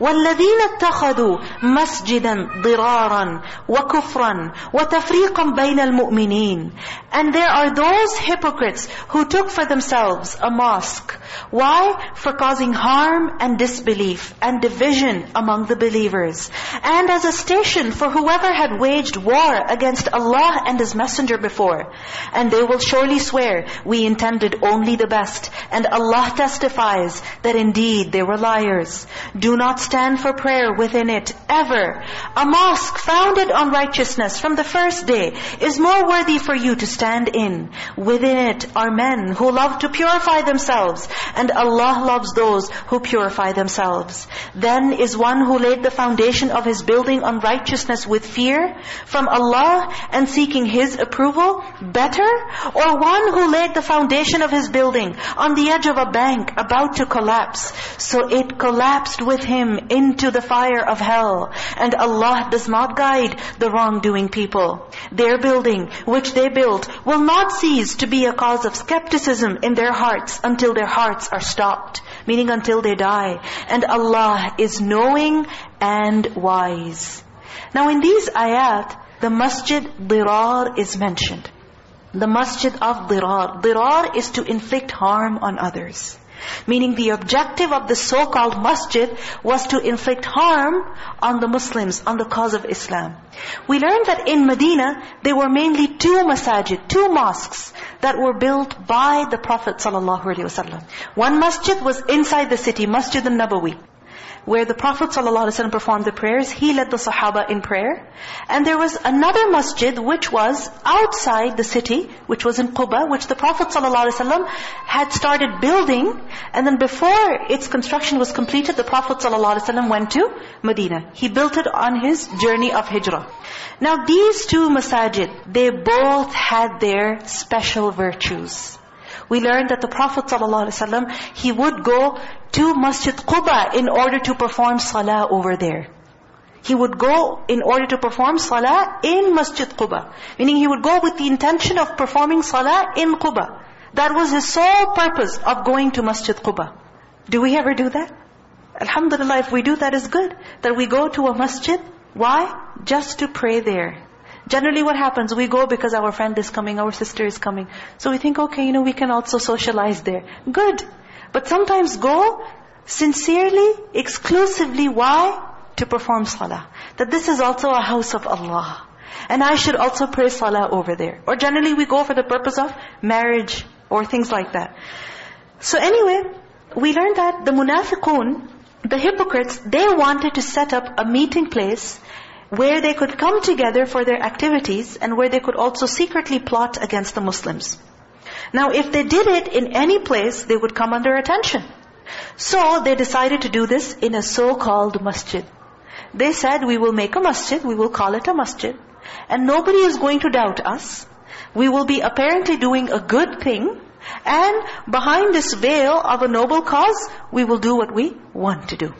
والذين اتخذوا مسجدا ضرارا وكفرا وتفريقا بين المؤمنين and there are those hypocrites who took for themselves a mosque why for causing harm and disbelief and division among the believers and as a station for whoever had waged war against Allah and his messenger before and they will surely swear we intended only the best and Allah testifies that indeed they were liars do not stand for prayer within it, ever. A mosque founded on righteousness from the first day is more worthy for you to stand in. Within it are men who love to purify themselves, and Allah loves those who purify themselves. Then is one who laid the foundation of his building on righteousness with fear from Allah and seeking His approval better? Or one who laid the foundation of his building on the edge of a bank about to collapse, so it collapsed with him into the fire of hell. And Allah does not guide the wrongdoing people. Their building, which they built, will not cease to be a cause of skepticism in their hearts until their hearts are stopped. Meaning until they die. And Allah is knowing and wise. Now in these ayat, the masjid dirar is mentioned. The masjid of dirar. Dirar is to inflict harm on others. Meaning the objective of the so-called masjid was to inflict harm on the Muslims, on the cause of Islam. We learned that in Medina, there were mainly two masajid, two mosques that were built by the Prophet ﷺ. One masjid was inside the city, Masjid al-Nabawi where the Prophet ﷺ performed the prayers. He led the Sahaba in prayer. And there was another masjid which was outside the city, which was in Quba, which the Prophet ﷺ had started building. And then before its construction was completed, the Prophet ﷺ went to Medina. He built it on his journey of hijrah. Now these two masajid, they both had their special virtues. We learned that the Prophet ﷺ, he would go to Masjid Quba in order to perform salah over there. He would go in order to perform salah in Masjid Quba. Meaning he would go with the intention of performing salah in Quba. That was his sole purpose of going to Masjid Quba. Do we ever do that? Alhamdulillah, if we do that is good. That we go to a masjid. Why? Just to pray there. Generally what happens, we go because our friend is coming, our sister is coming. So we think, okay, you know, we can also socialize there. Good. But sometimes go sincerely, exclusively. Why? To perform salah. That this is also a house of Allah. And I should also pray salah over there. Or generally we go for the purpose of marriage or things like that. So anyway, we learned that the munafiqun, the hypocrites, they wanted to set up a meeting place where they could come together for their activities and where they could also secretly plot against the Muslims. Now if they did it in any place, they would come under attention. So they decided to do this in a so-called masjid. They said, we will make a masjid, we will call it a masjid. And nobody is going to doubt us. We will be apparently doing a good thing. And behind this veil of a noble cause, we will do what we want to do.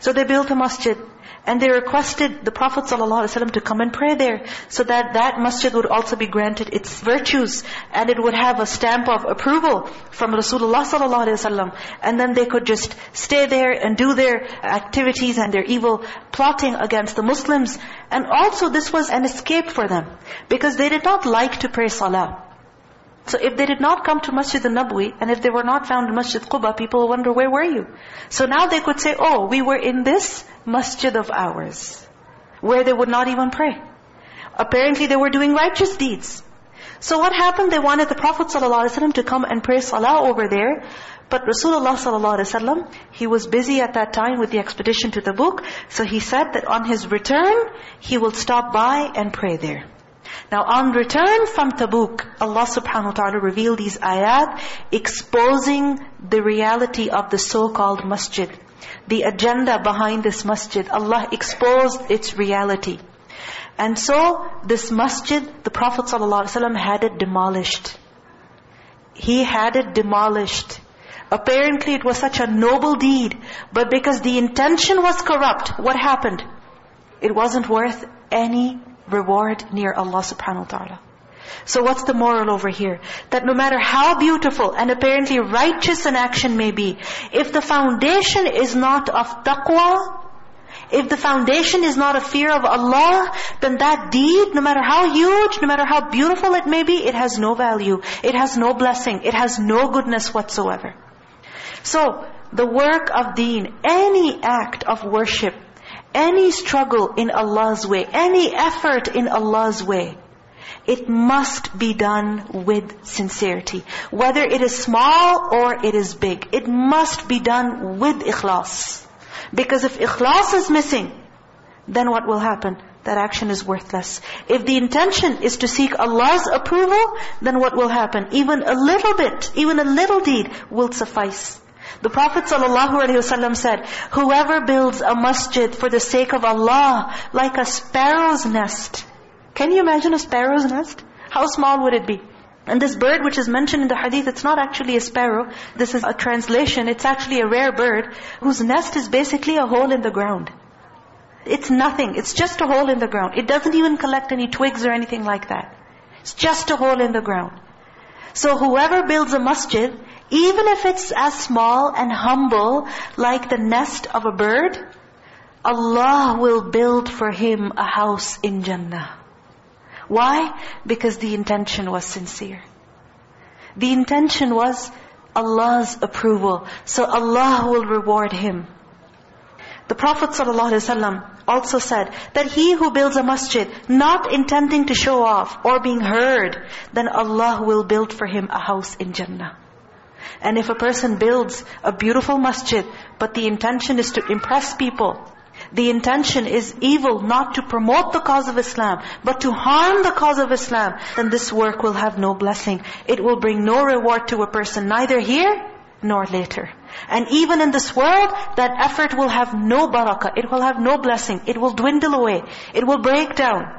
So they built a masjid. And they requested the Prophet ﷺ to come and pray there so that that masjid would also be granted its virtues and it would have a stamp of approval from Rasulullah ﷺ. And then they could just stay there and do their activities and their evil plotting against the Muslims. And also this was an escape for them because they did not like to pray salah. So if they did not come to Masjid al-Nabawi, and if they were not found in Masjid Quba, people wonder, where were you? So now they could say, oh, we were in this masjid of ours, where they would not even pray. Apparently they were doing righteous deeds. So what happened? They wanted the Prophet ﷺ to come and pray salah over there. But Rasulullah ﷺ, he was busy at that time with the expedition to the Tabuk. So he said that on his return, he will stop by and pray there. Now on return from Tabuk, Allah subhanahu wa ta'ala revealed these ayat exposing the reality of the so-called masjid. The agenda behind this masjid. Allah exposed its reality. And so this masjid, the Prophet ﷺ had it demolished. He had it demolished. Apparently it was such a noble deed. But because the intention was corrupt, what happened? it wasn't worth any reward near Allah subhanahu wa ta'ala. So what's the moral over here? That no matter how beautiful and apparently righteous an action may be, if the foundation is not of taqwa, if the foundation is not a fear of Allah, then that deed, no matter how huge, no matter how beautiful it may be, it has no value. It has no blessing. It has no goodness whatsoever. So, the work of deen, any act of worship, any struggle in Allah's way, any effort in Allah's way, it must be done with sincerity. Whether it is small or it is big. It must be done with ikhlas. Because if ikhlas is missing, then what will happen? That action is worthless. If the intention is to seek Allah's approval, then what will happen? Even a little bit, even a little deed will suffice. The Prophet ﷺ said, Whoever builds a masjid for the sake of Allah, like a sparrow's nest. Can you imagine a sparrow's nest? How small would it be? And this bird which is mentioned in the hadith, it's not actually a sparrow. This is a translation. It's actually a rare bird whose nest is basically a hole in the ground. It's nothing. It's just a hole in the ground. It doesn't even collect any twigs or anything like that. It's just a hole in the ground. So whoever builds a masjid, even if it's as small and humble like the nest of a bird, Allah will build for him a house in Jannah. Why? Because the intention was sincere. The intention was Allah's approval. So Allah will reward him. The Prophet ﷺ also said that he who builds a masjid, not intending to show off or being heard, then Allah will build for him a house in Jannah. And if a person builds a beautiful masjid, but the intention is to impress people, the intention is evil, not to promote the cause of Islam, but to harm the cause of Islam, then this work will have no blessing. It will bring no reward to a person, neither here nor later. And even in this world, that effort will have no barakah. It will have no blessing. It will dwindle away. It will break down.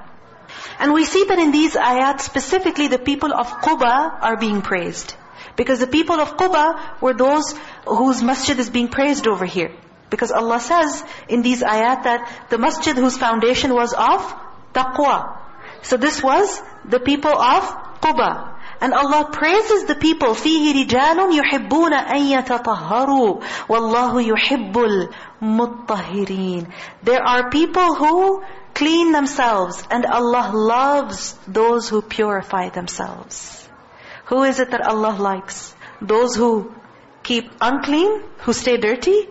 And we see that in these ayat, specifically the people of Quba are being praised. Because the people of Quba were those whose masjid is being praised over here. Because Allah says in these ayat that the masjid whose foundation was of taqwa. So this was the people of Quba. And Allah praises the people, فِيهِ رِجَالٌ يُحِبُّونَ أَن يَتَطَهَّرُوا وَاللَّهُ يُحِبُّ الْمُطَّهِرِينَ There are people who clean themselves and Allah loves those who purify themselves. Who is it that Allah likes? Those who keep unclean, who stay dirty?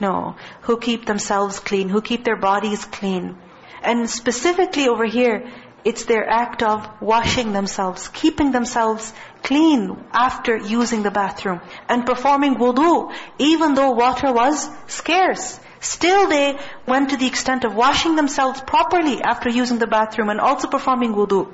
No, who keep themselves clean, who keep their bodies clean. And specifically over here, it's their act of washing themselves, keeping themselves clean after using the bathroom. And performing wudu, even though water was scarce. Still they went to the extent of washing themselves properly after using the bathroom and also performing wudu.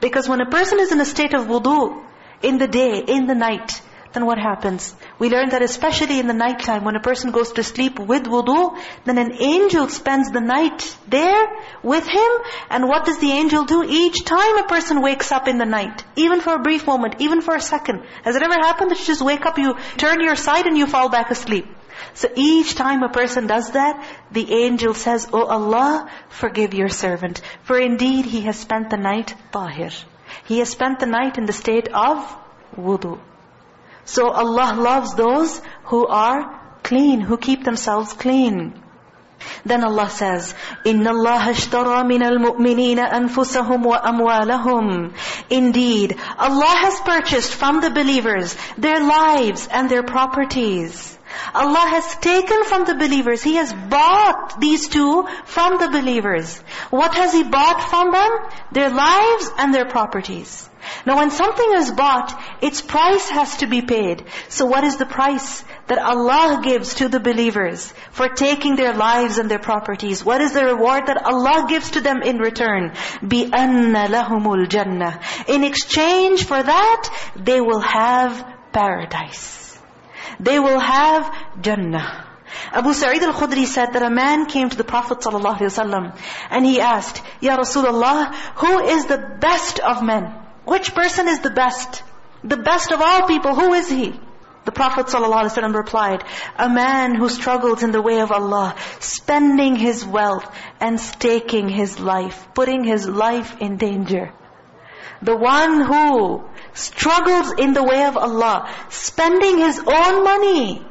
Because when a person is in a state of wudu, in the day, in the night, then what happens? We learn that especially in the night time, when a person goes to sleep with wudu, then an angel spends the night there with him. And what does the angel do? Each time a person wakes up in the night, even for a brief moment, even for a second. Has it ever happened that you just wake up, you turn your side and you fall back asleep? So each time a person does that, the angel says, Oh Allah, forgive your servant. For indeed he has spent the night tahir. He has spent the night in the state of wudu. So Allah loves those who are clean, who keep themselves clean. Then Allah says, إِنَّ اللَّهَ اشْتَرَى مِنَ الْمُؤْمِنِينَ أَنفُسَهُمْ وَأَمْوَالَهُمْ Indeed, Allah has purchased from the believers their lives and their properties. Allah has taken from the believers, He has bought these two from the believers. What has He bought from them? Their lives and their properties. Now when something is bought, its price has to be paid. So what is the price that Allah gives to the believers for taking their lives and their properties? What is the reward that Allah gives to them in return? بِأَنَّ لَهُمُ الْجَنَّةِ In exchange for that, they will have paradise. They will have Jannah. Abu Sa'id al-Khudri said that a man came to the Prophet ﷺ and he asked, Ya Rasulullah, who is the best of men? Which person is the best? The best of all people, who is he? The Prophet ﷺ replied, a man who struggles in the way of Allah, spending his wealth and staking his life, putting his life in danger. The one who struggles in the way of Allah, spending his own money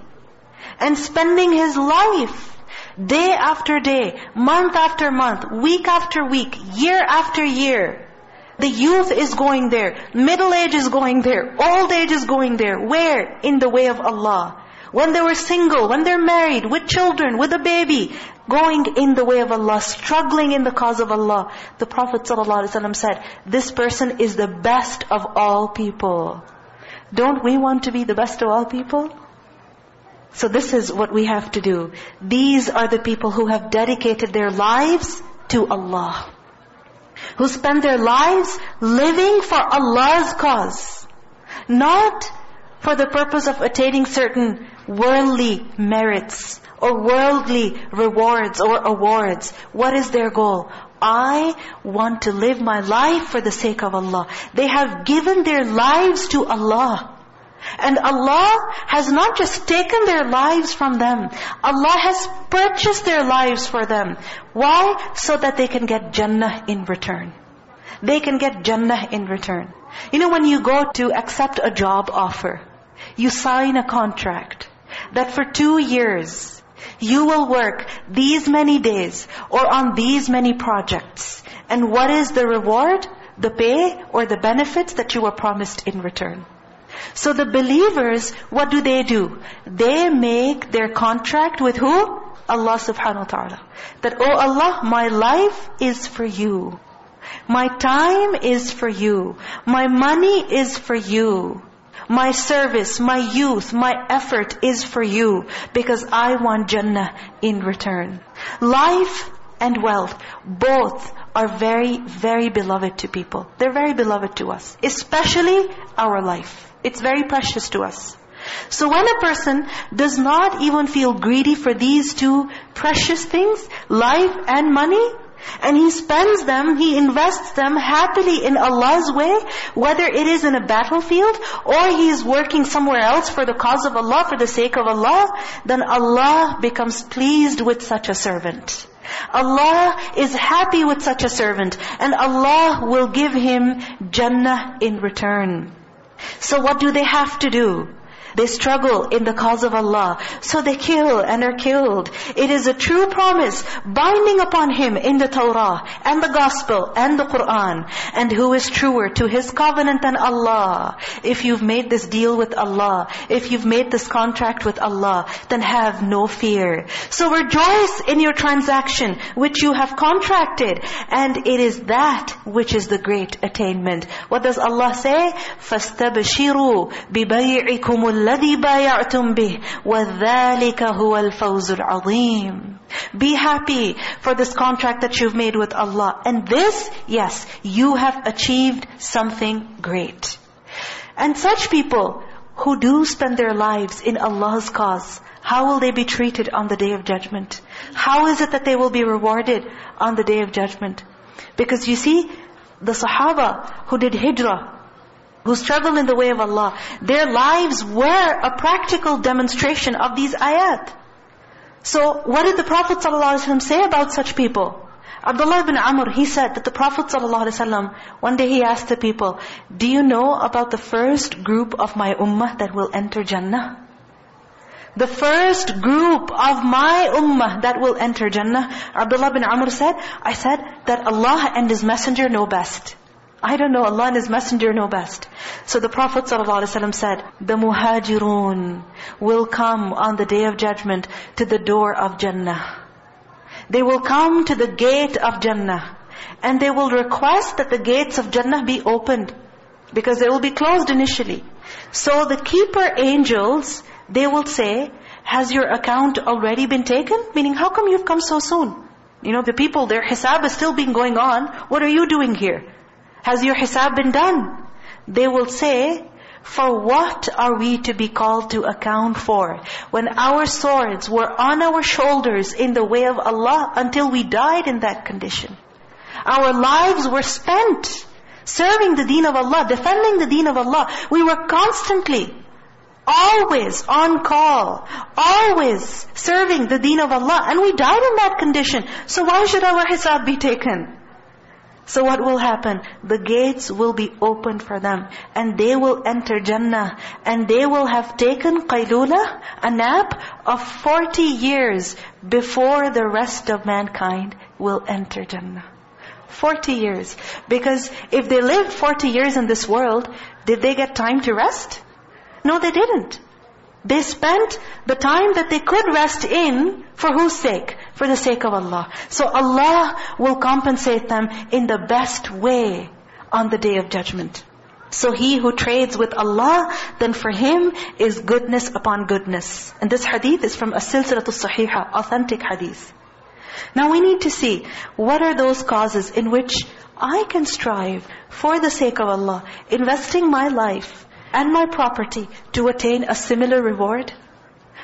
and spending his life day after day, month after month, week after week, year after year. The youth is going there. Middle age is going there. Old age is going there. Where? In the way of Allah. When they were single, when they're married, with children, with a baby, going in the way of Allah, struggling in the cause of Allah. The Prophet ﷺ said, this person is the best of all people. Don't we want to be the best of all people? So this is what we have to do. These are the people who have dedicated their lives to Allah who spend their lives living for Allah's cause. Not for the purpose of attaining certain worldly merits or worldly rewards or awards. What is their goal? I want to live my life for the sake of Allah. They have given their lives to Allah. And Allah has not just taken their lives from them. Allah has purchased their lives for them. Why? So that they can get Jannah in return. They can get Jannah in return. You know when you go to accept a job offer, you sign a contract that for two years, you will work these many days or on these many projects. And what is the reward? The pay or the benefits that you were promised in return. So the believers, what do they do? They make their contract with who? Allah subhanahu wa ta'ala. That, oh Allah, my life is for you. My time is for you. My money is for you. My service, my youth, my effort is for you. Because I want Jannah in return. Life and wealth, both are very, very beloved to people. They're very beloved to us. Especially our life. It's very precious to us. So when a person does not even feel greedy for these two precious things, life and money, and he spends them, he invests them happily in Allah's way, whether it is in a battlefield or he is working somewhere else for the cause of Allah, for the sake of Allah, then Allah becomes pleased with such a servant. Allah is happy with such a servant and Allah will give him Jannah in return. So what do they have to do? They struggle in the cause of Allah. So they kill and are killed. It is a true promise binding upon him in the Torah and the Gospel and the Qur'an. And who is truer to his covenant than Allah? If you've made this deal with Allah, if you've made this contract with Allah, then have no fear. So rejoice in your transaction which you have contracted. And it is that which is the great attainment. What does Allah say? فَاسْتَبْشِرُوا بِبَيْعِكُمُ الذي بايعتم به وذلك هو الفوز العظيم Be happy for this contract that you've made with Allah. And this, yes, you have achieved something great. And such people who do spend their lives in Allah's cause, how will they be treated on the Day of Judgment? How is it that they will be rewarded on the Day of Judgment? Because you see, the Sahaba who did hijrah, who struggle in the way of Allah, their lives were a practical demonstration of these ayat. So what did the Prophet ﷺ say about such people? Abdullah ibn Amr, he said that the Prophet ﷺ, one day he asked the people, do you know about the first group of my ummah that will enter Jannah? The first group of my ummah that will enter Jannah, Abdullah ibn Amr said, I said that Allah and His Messenger know best. I don't know, Allah and His Messenger know best. So the Prophet ﷺ said, the muhajirun will come on the day of judgment to the door of Jannah. They will come to the gate of Jannah. And they will request that the gates of Jannah be opened. Because they will be closed initially. So the keeper angels, they will say, has your account already been taken? Meaning, how come you've come so soon? You know, the people, their hisab is still being going on. What are you doing here? Has your hisab been done? They will say, for what are we to be called to account for? When our swords were on our shoulders in the way of Allah until we died in that condition. Our lives were spent serving the deen of Allah, defending the deen of Allah. We were constantly always on call, always serving the deen of Allah. And we died in that condition. So why should our hisab be taken? So what will happen? The gates will be opened for them. And they will enter Jannah. And they will have taken qaylula, a nap of 40 years before the rest of mankind will enter Jannah. 40 years. Because if they lived 40 years in this world, did they get time to rest? No, they didn't. They spent the time that they could rest in, for whose sake? For the sake of Allah. So Allah will compensate them in the best way on the Day of Judgment. So he who trades with Allah, then for him is goodness upon goodness. And this hadith is from As-Silsilatul Sahiha, authentic hadith. Now we need to see, what are those causes in which I can strive for the sake of Allah, investing my life and my property to attain a similar reward?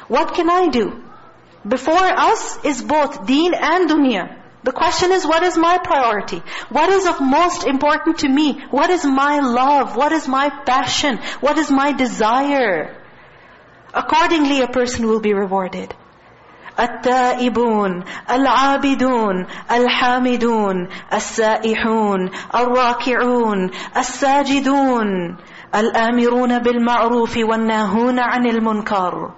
What can I do? Before us is both deen and dunya. The question is, what is my priority? What is of most important to me? What is my love? What is my passion? What is my desire? Accordingly, a person will be rewarded. التائبون العابدون الحامدون السائحون الراكعون الساجدون الآمرون بالمعروف والناهون عن المنكر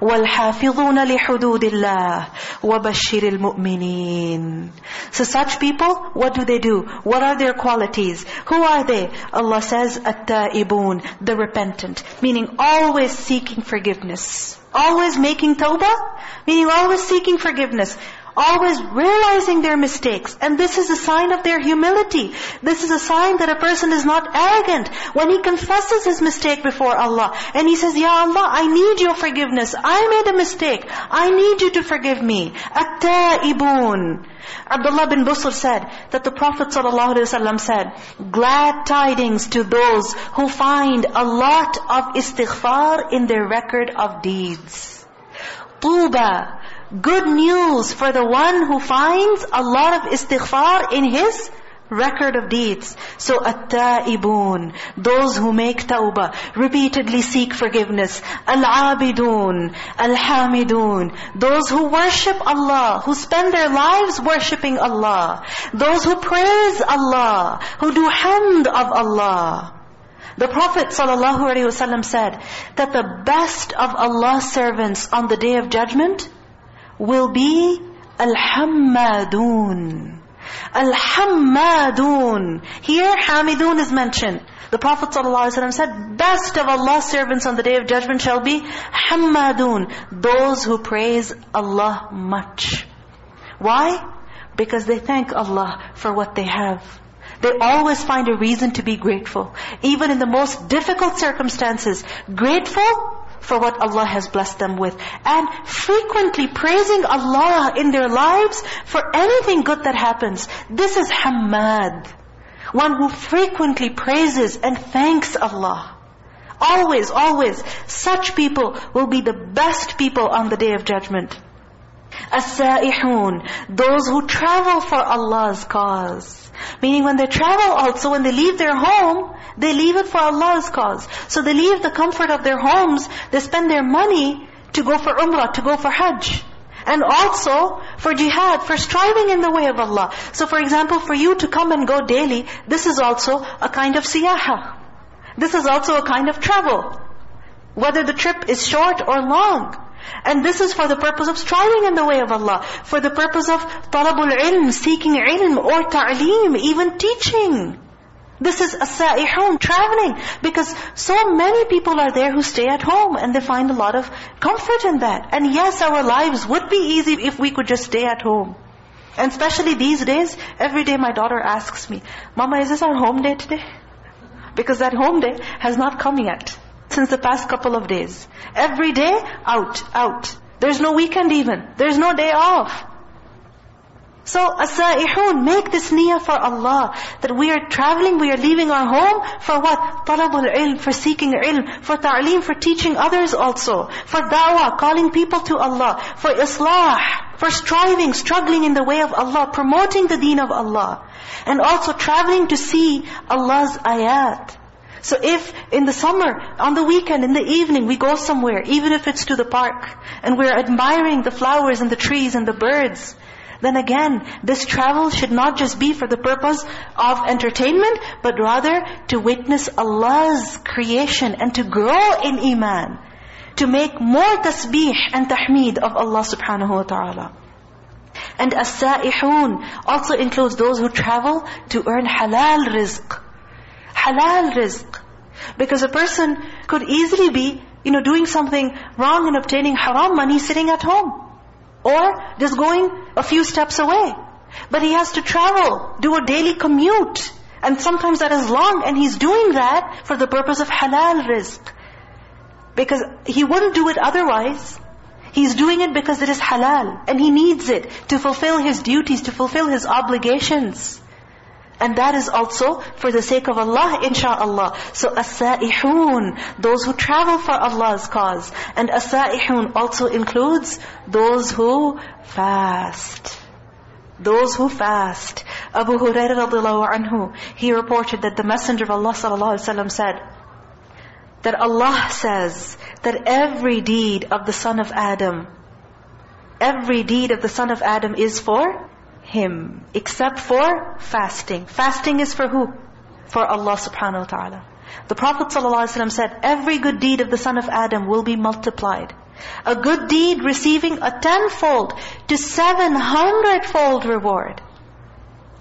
والحافظون لحدود الله وبشر المؤمنين So such people, what do they do? What are their qualities? Who are they? Allah says, التائبون, the repentant. Meaning always seeking forgiveness. Always making tawbah, meaning always seeking forgiveness always realizing their mistakes. And this is a sign of their humility. This is a sign that a person is not arrogant. When he confesses his mistake before Allah, and he says, Ya Allah, I need your forgiveness. I made a mistake. I need you to forgive me. At-ta'ibun. Abdullah bin Busr said that the Prophet ﷺ said, Glad tidings to those who find a lot of istighfar in their record of deeds. Tuba Good news for the one who finds a lot of istighfar in his record of deeds. So at-ta'ibun, those who make tawbah, repeatedly seek forgiveness. Al-abidun, al-hamidun, those who worship Allah, who spend their lives worshipping Allah. Those who praise Allah, who do hamd of Allah. The Prophet ﷺ said that the best of Allah's servants on the Day of Judgment will be Al-Hammadun. Al-Hammadun. Here Hamidun is mentioned. The Prophet ﷺ said, best of Allah's servants on the Day of Judgment shall be Hammadun. Those who praise Allah much. Why? Because they thank Allah for what they have. They always find a reason to be grateful. Even in the most difficult circumstances. Grateful for what Allah has blessed them with. And frequently praising Allah in their lives for anything good that happens. This is Hamad. One who frequently praises and thanks Allah. Always, always. Such people will be the best people on the Day of Judgment. As-sa'ihun. Those who travel for Allah's cause. Meaning when they travel also, when they leave their home, they leave it for Allah's cause. So they leave the comfort of their homes, they spend their money to go for umrah, to go for hajj. And also for jihad, for striving in the way of Allah. So for example, for you to come and go daily, this is also a kind of siyaha. This is also a kind of travel. Whether the trip is short or long. And this is for the purpose of striving in the way of Allah. For the purpose of talabul ilm, seeking ilm or ta'lim, even teaching. This is as-sa'ihun, traveling. Because so many people are there who stay at home and they find a lot of comfort in that. And yes, our lives would be easy if we could just stay at home. And especially these days, every day my daughter asks me, Mama, is this our home day today? Because that home day has not come yet since the past couple of days. Every day, out, out. There's no weekend even. There's no day off. So, as-sa'ihun, make this niyyah for Allah. That we are traveling, we are leaving our home for what? Talabul ilm, for seeking ilm, for ta'lim, for teaching others also. For da'wah, calling people to Allah. For islah, for striving, struggling in the way of Allah, promoting the deen of Allah. And also traveling to see Allah's ayat. So if in the summer, on the weekend, in the evening, we go somewhere, even if it's to the park, and we're admiring the flowers and the trees and the birds, then again, this travel should not just be for the purpose of entertainment, but rather to witness Allah's creation and to grow in iman. To make more tasbih and tahmeed of Allah subhanahu wa ta'ala. And as-sa'ihun also includes those who travel to earn halal rizq. Halal rizq. Because a person could easily be, you know, doing something wrong and obtaining haram money sitting at home. Or just going a few steps away. But he has to travel, do a daily commute. And sometimes that is long and he's doing that for the purpose of halal rizq. Because he wouldn't do it otherwise. He's doing it because it is halal. And he needs it to fulfill his duties, to fulfill his obligations. And that is also for the sake of Allah, insha'Allah. So as-sa'ihun, those who travel for Allah's cause. And as-sa'ihun also includes those who fast. Those who fast. Abu Hurairah radiallahu anhu, he reported that the Messenger of Allah sallallahu alaihi wasallam said, that Allah says that every deed of the son of Adam, every deed of the son of Adam is for him, except for fasting. Fasting is for who? For Allah subhanahu wa ta'ala. The Prophet ﷺ said, every good deed of the son of Adam will be multiplied. A good deed receiving a tenfold to seven hundredfold reward.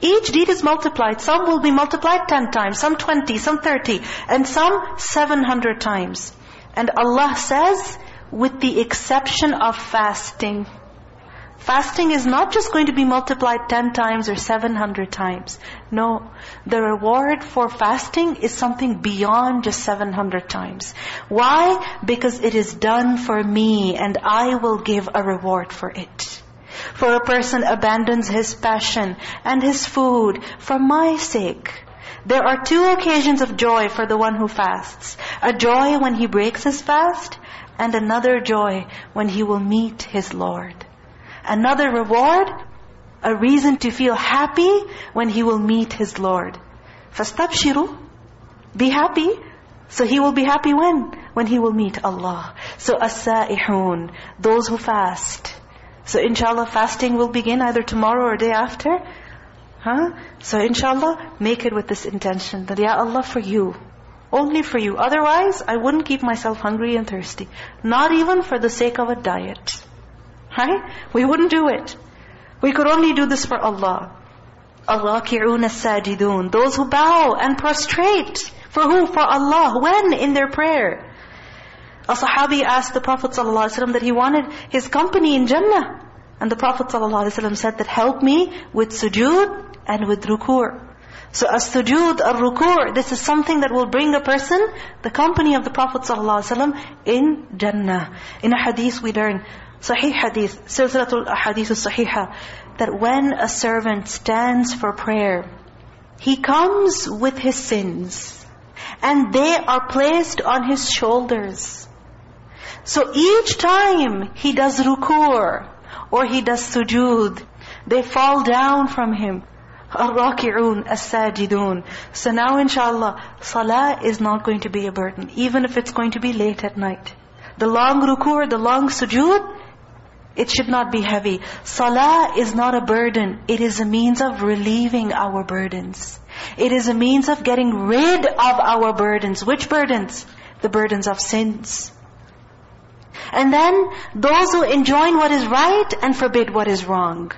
Each deed is multiplied. Some will be multiplied 10 times, some 20, some 30, and some 700 times. And Allah says, with the exception of fasting. Fasting is not just going to be multiplied 10 times or 700 times. No, the reward for fasting is something beyond just 700 times. Why? Because it is done for me and I will give a reward for it. For a person abandons his passion and his food for my sake. There are two occasions of joy for the one who fasts. A joy when he breaks his fast, and another joy when he will meet his Lord. Another reward, a reason to feel happy when he will meet his Lord. فَاسْتَبْشِرُوا Be happy. So he will be happy when? When he will meet Allah. So as-sa'ihun, those who fast. So inshallah fasting will begin either tomorrow or day after. Huh? So inshallah, make it with this intention that Ya Allah for you. Only for you. Otherwise, I wouldn't keep myself hungry and thirsty. Not even for the sake of a diet. Right? We wouldn't do it. We could only do this for Allah. Allah kiruna sajidun. Those who bow and prostrate. For who? For Allah. When? In their prayer. A sahabi asked the Prophet ﷺ that he wanted his company in Jannah. And the Prophet ﷺ said that, help me with sujood and with ruku. So as sujood, a ruku, this is something that will bring a person, the company of the Prophet ﷺ in Jannah. In a hadith we learn, Sahih hadith, Silsilatul Ahadith Sahiha, that when a servant stands for prayer, he comes with his sins. And they are placed on his shoulders. So each time he does ruku or he does sujood, they fall down from him. Al-raki'un, as-sajidun. So now inshallah, salah is not going to be a burden, even if it's going to be late at night. The long ruku, the long sujood, it should not be heavy. Salah is not a burden. It is a means of relieving our burdens. It is a means of getting rid of our burdens. Which burdens? The burdens of sins. And then those who enjoin what is right and forbid what is wrong.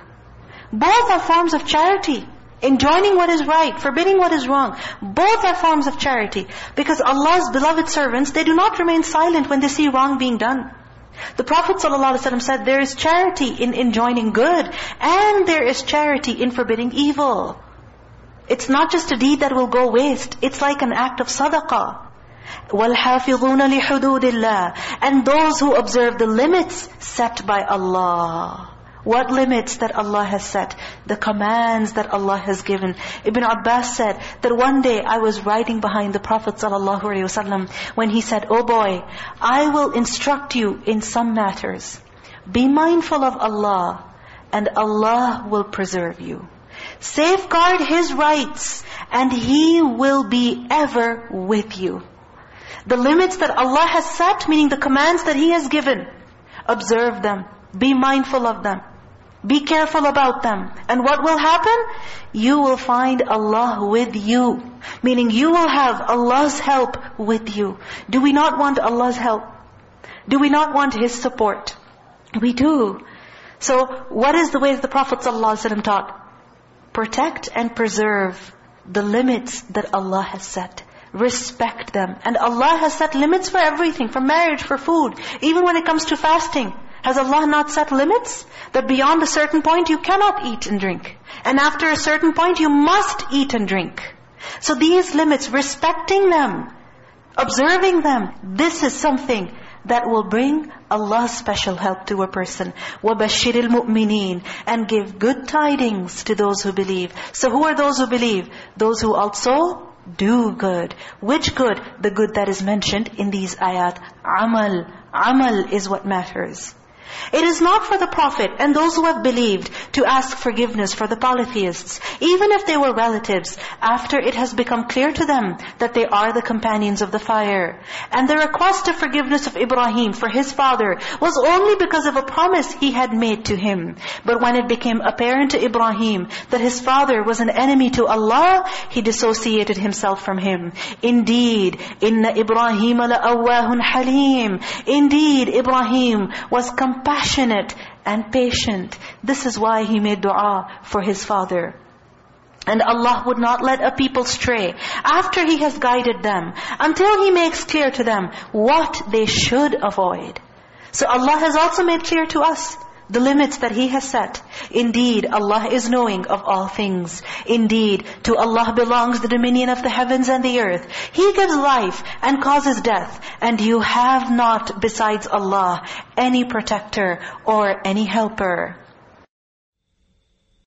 Both are forms of charity. Enjoining what is right, forbidding what is wrong. Both are forms of charity. Because Allah's beloved servants, they do not remain silent when they see wrong being done. The Prophet ﷺ said, there is charity in enjoining good, and there is charity in forbidding evil. It's not just a deed that will go waste. It's like an act of sadaqah. وَالْحَافِظُونَ لِحُدُودِ اللَّهِ And those who observe the limits set by Allah. What limits that Allah has set? The commands that Allah has given. Ibn Abbas said that one day I was riding behind the Prophet ﷺ when he said, Oh boy, I will instruct you in some matters. Be mindful of Allah and Allah will preserve you. Safeguard His rights and He will be ever with you. The limits that Allah has set, meaning the commands that He has given, observe them. Be mindful of them. Be careful about them. And what will happen? You will find Allah with you. Meaning you will have Allah's help with you. Do we not want Allah's help? Do we not want His support? We do. So what is the way the Prophet ﷺ taught? Protect and preserve the limits that Allah has set. Respect them. And Allah has set limits for everything, for marriage, for food. Even when it comes to fasting. Has Allah not set limits? That beyond a certain point you cannot eat and drink. And after a certain point you must eat and drink. So these limits, respecting them, observing them, this is something that will bring Allah's special help to a person. وَبَشِّرِ الْمُؤْمِنِينَ And give good tidings to those who believe. So who are those who believe? Those who also do good. Which good? The good that is mentioned in these ayat. Amal. Amal is what matters. It is not for the Prophet and those who have believed to ask forgiveness for the polytheists, even if they were relatives, after it has become clear to them that they are the companions of the fire. And the request of forgiveness of Ibrahim for his father was only because of a promise he had made to him. But when it became apparent to Ibrahim that his father was an enemy to Allah, he dissociated himself from him. Indeed, inna Ibrahim la'awwahun halim. Indeed, Ibrahim was completely compassionate and patient. This is why he made dua for his father. And Allah would not let a people stray after He has guided them until He makes clear to them what they should avoid. So Allah has also made clear to us the limits that He has set. Indeed, Allah is knowing of all things. Indeed, to Allah belongs the dominion of the heavens and the earth. He gives life and causes death. And you have not, besides Allah, any protector or any helper.